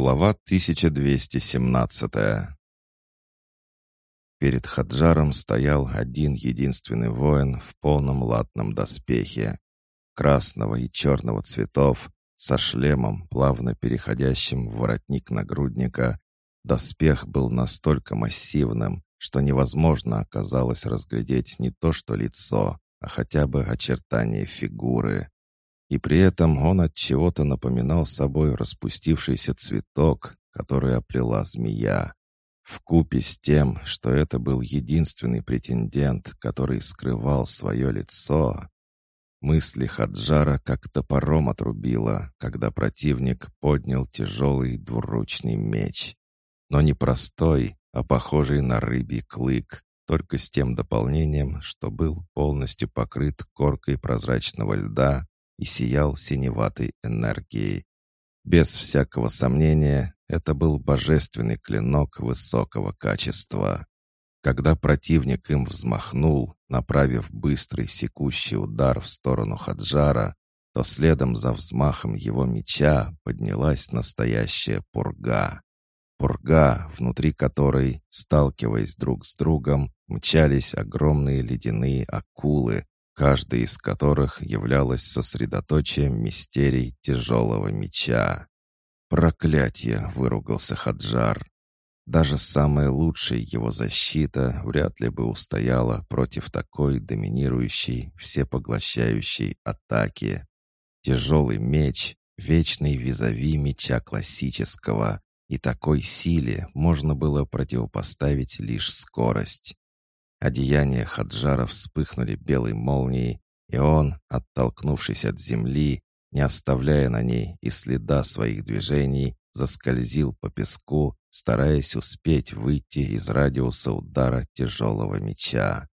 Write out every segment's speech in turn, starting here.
Глава 1217 Перед Хаджаром стоял один единственный воин в полном латном доспехе, красного и черного цветов, со шлемом, плавно переходящим в воротник нагрудника. Доспех был настолько массивным, что невозможно оказалось разглядеть не то что лицо, а хотя бы очертания фигуры. И при этом он от чего-то напоминал собой распустившийся цветок, который оплела змея. В купе с тем, что это был единственный претендент, который скрывал свое лицо, мысли Хаджара как топором отрубило, когда противник поднял тяжелый двуручный меч. Но не простой, а похожий на рыбий клык, только с тем дополнением, что был полностью покрыт коркой прозрачного льда и сиял синеватой энергией. Без всякого сомнения, это был божественный клинок высокого качества. Когда противник им взмахнул, направив быстрый секущий удар в сторону Хаджара, то следом за взмахом его меча поднялась настоящая пурга. Пурга, внутри которой, сталкиваясь друг с другом, мчались огромные ледяные акулы, каждая из которых являлась сосредоточием мистерий тяжелого меча. «Проклятье!» — выругался Хаджар. Даже самая лучшая его защита вряд ли бы устояла против такой доминирующей, всепоглощающей атаки. Тяжелый меч — вечный визави меча классического, и такой силе можно было противопоставить лишь скорость. Одеяния Хаджара вспыхнули белой молнией, и он, оттолкнувшись от земли, не оставляя на ней и следа своих движений, заскользил по песку, стараясь успеть выйти из радиуса удара тяжелого меча.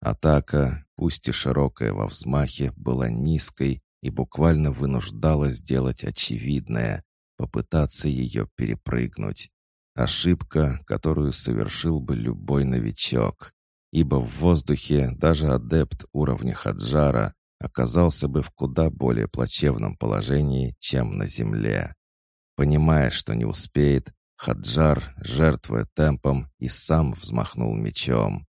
Атака, пусть и широкая во взмахе, была низкой и буквально вынуждала сделать очевидное — попытаться ее перепрыгнуть. Ошибка, которую совершил бы любой новичок ибо в воздухе даже адепт уровня Хаджара оказался бы в куда более плачевном положении, чем на земле. Понимая, что не успеет, Хаджар, жертвуя темпом, и сам взмахнул мечом.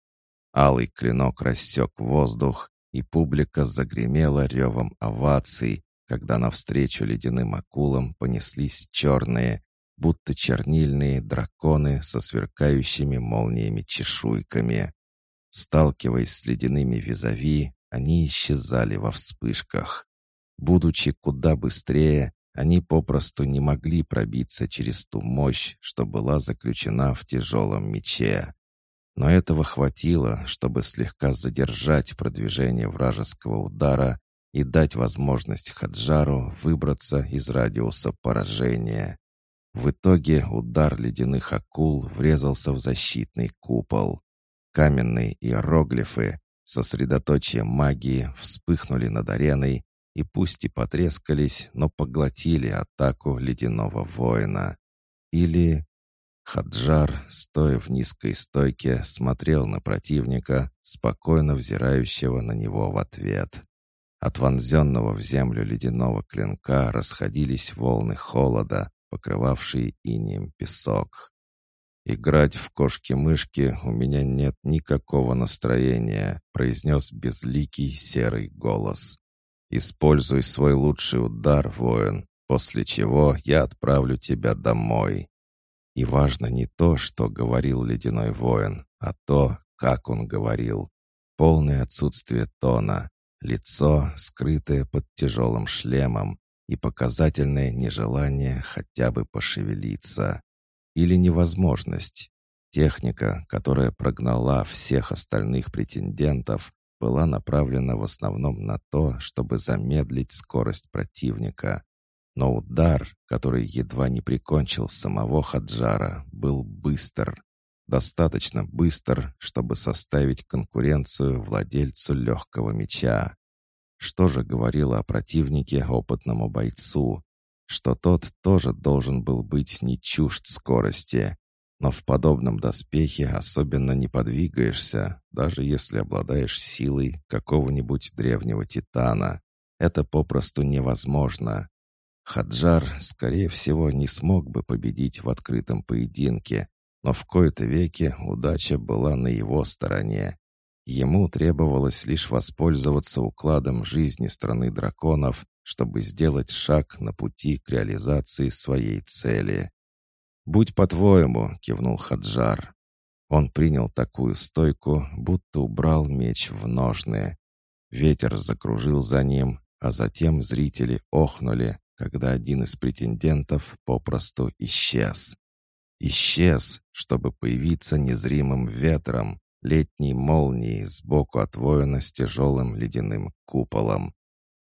Алый клинок рассек воздух, и публика загремела ревом оваций, когда навстречу ледяным акулам понеслись черные, будто чернильные драконы со сверкающими молниями чешуйками. Сталкиваясь с ледяными визави, они исчезали во вспышках. Будучи куда быстрее, они попросту не могли пробиться через ту мощь, что была заключена в тяжелом мече. Но этого хватило, чтобы слегка задержать продвижение вражеского удара и дать возможность Хаджару выбраться из радиуса поражения. В итоге удар ледяных акул врезался в защитный купол. Каменные иероглифы, сосредоточие магии, вспыхнули над ареной и пусть и потрескались, но поглотили атаку ледяного воина. Или... Хаджар, стоя в низкой стойке, смотрел на противника, спокойно взирающего на него в ответ. От вонзенного в землю ледяного клинка расходились волны холода, покрывавшие инеем песок. «Играть в кошки-мышки у меня нет никакого настроения», произнес безликий серый голос. «Используй свой лучший удар, воин, после чего я отправлю тебя домой». И важно не то, что говорил ледяной воин, а то, как он говорил. Полное отсутствие тона, лицо, скрытое под тяжелым шлемом, и показательное нежелание хотя бы пошевелиться или невозможность. Техника, которая прогнала всех остальных претендентов, была направлена в основном на то, чтобы замедлить скорость противника. Но удар, который едва не прикончил самого Хаджара, был быстр. Достаточно быстр, чтобы составить конкуренцию владельцу легкого меча. Что же говорило о противнике опытному бойцу, что тот тоже должен был быть не чужд скорости. Но в подобном доспехе особенно не подвигаешься, даже если обладаешь силой какого-нибудь древнего титана. Это попросту невозможно. Хаджар, скорее всего, не смог бы победить в открытом поединке, но в кои-то веки удача была на его стороне. Ему требовалось лишь воспользоваться укладом жизни страны драконов, чтобы сделать шаг на пути к реализации своей цели. «Будь по-твоему», — кивнул Хаджар. Он принял такую стойку, будто убрал меч в ножны. Ветер закружил за ним, а затем зрители охнули, когда один из претендентов попросту исчез. Исчез, чтобы появиться незримым ветром, летней молнией сбоку от воина с тяжелым ледяным куполом.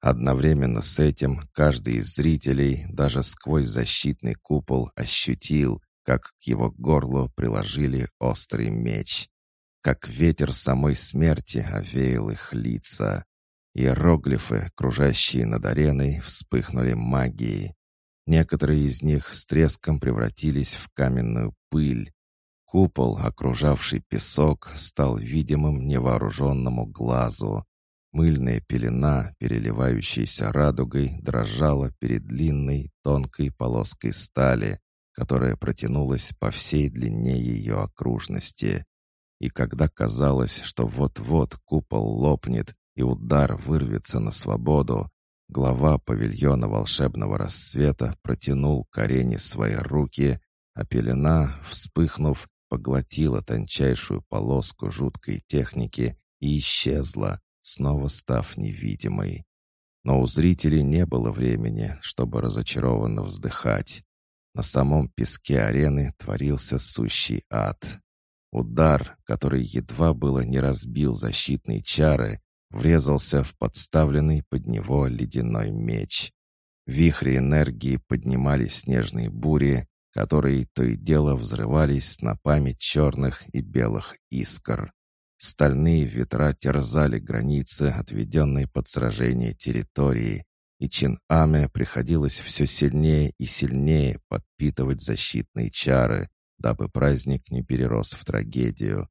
Одновременно с этим каждый из зрителей даже сквозь защитный купол ощутил, как к его горлу приложили острый меч. Как ветер самой смерти овеял их лица. Иероглифы, кружащие над ареной, вспыхнули магией. Некоторые из них с треском превратились в каменную пыль. Купол, окружавший песок, стал видимым невооруженному глазу. Мыльная пелена, переливающаяся радугой, дрожала перед длинной, тонкой полоской стали, которая протянулась по всей длине ее окружности. И когда казалось, что вот-вот купол лопнет, и удар вырвется на свободу, глава павильона волшебного рассвета протянул к арене свои руки, а пелена, вспыхнув, поглотила тончайшую полоску жуткой техники и исчезла, снова став невидимой. Но у зрителей не было времени, чтобы разочарованно вздыхать. На самом песке арены творился сущий ад. Удар, который едва было не разбил защитные чары, врезался в подставленный под него ледяной меч. Вихри энергии поднимали снежные бури, которые то и дело взрывались снопами черных и белых искр. Стальные ветра терзали границы, отведенной под сражение территории, и Чин-Аме приходилось все сильнее и сильнее подпитывать защитные чары, дабы праздник не перерос в трагедию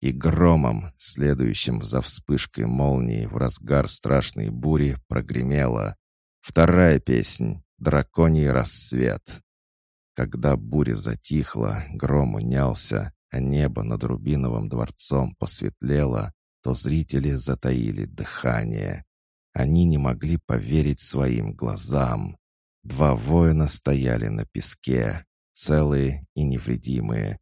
и громом, следующим за вспышкой молнии в разгар страшной бури, прогремела. Вторая песнь «Драконий рассвет». Когда буря затихла, гром унялся, а небо над Рубиновым дворцом посветлело, то зрители затаили дыхание. Они не могли поверить своим глазам. Два воина стояли на песке, целые и невредимые,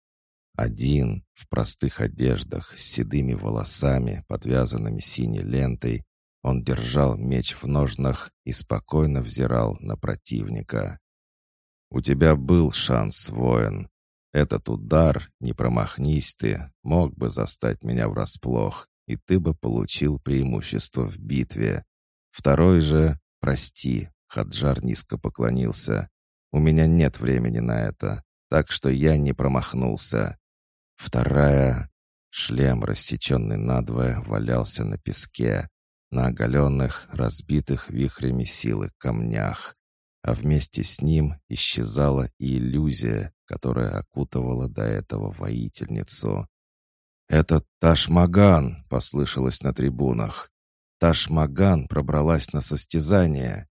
один, в простых одеждах, с седыми волосами, подвязанными синей лентой, он держал меч в ножнах и спокойно взирал на противника. «У тебя был шанс, воин. Этот удар, не промахнись ты, мог бы застать меня врасплох, и ты бы получил преимущество в битве. Второй же, прости, Хаджар низко поклонился. У меня нет времени на это, так что я не промахнулся. Вторая... Шлем, рассеченный надвое, валялся на песке, на оголенных, разбитых вихрями силы камнях. А вместе с ним исчезала и иллюзия, которая окутывала до этого воительницу. «Это Ташмаган!» — послышалось на трибунах. Ташмаган пробралась на состязание.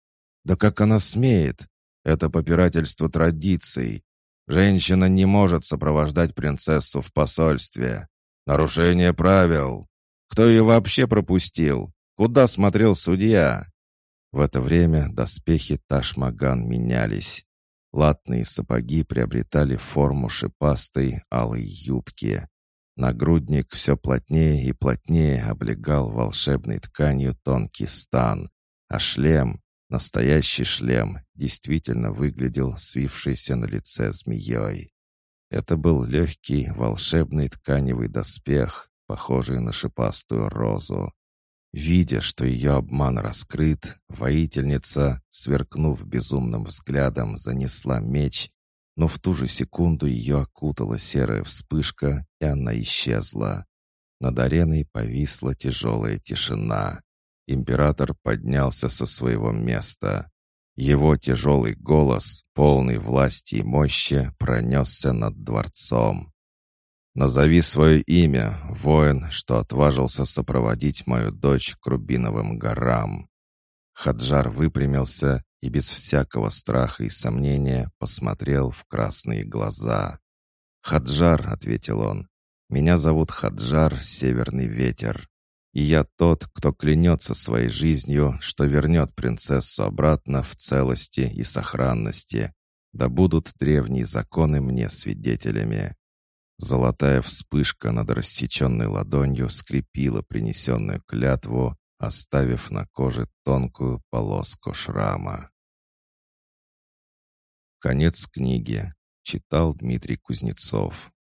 «Да как она смеет? Это попирательство традиций. Женщина не может сопровождать принцессу в посольстве. Нарушение правил. Кто ее вообще пропустил? Куда смотрел судья? В это время доспехи Ташмаган менялись. Латные сапоги приобретали форму шипастой алой юбки. Нагрудник все плотнее и плотнее облегал волшебной тканью тонкий стан, а шлем, настоящий шлем, действительно выглядел свившийся на лице змеей. Это был легкий волшебный тканевый доспех, похожий на шипастую розу. Видя, что ее обман раскрыт, воительница, сверкнув безумным взглядом, занесла меч, но в ту же секунду ее окутала серая вспышка, и она исчезла. Над ареной повисла тяжелая тишина. Император поднялся со своего места. Его тяжелый голос, полный власти и мощи, пронесся над дворцом. «Назови свое имя, воин, что отважился сопроводить мою дочь к Рубиновым горам». Хаджар выпрямился и без всякого страха и сомнения посмотрел в красные глаза. «Хаджар», — ответил он, — «меня зовут Хаджар Северный Ветер, и я тот, кто клянется своей жизнью, что вернет принцессу обратно в целости и сохранности, да будут древние законы мне свидетелями». Золотая вспышка над рассеченной ладонью скрепила принесенную клятву, оставив на коже тонкую полоску шрама. Конец книги. Читал Дмитрий Кузнецов.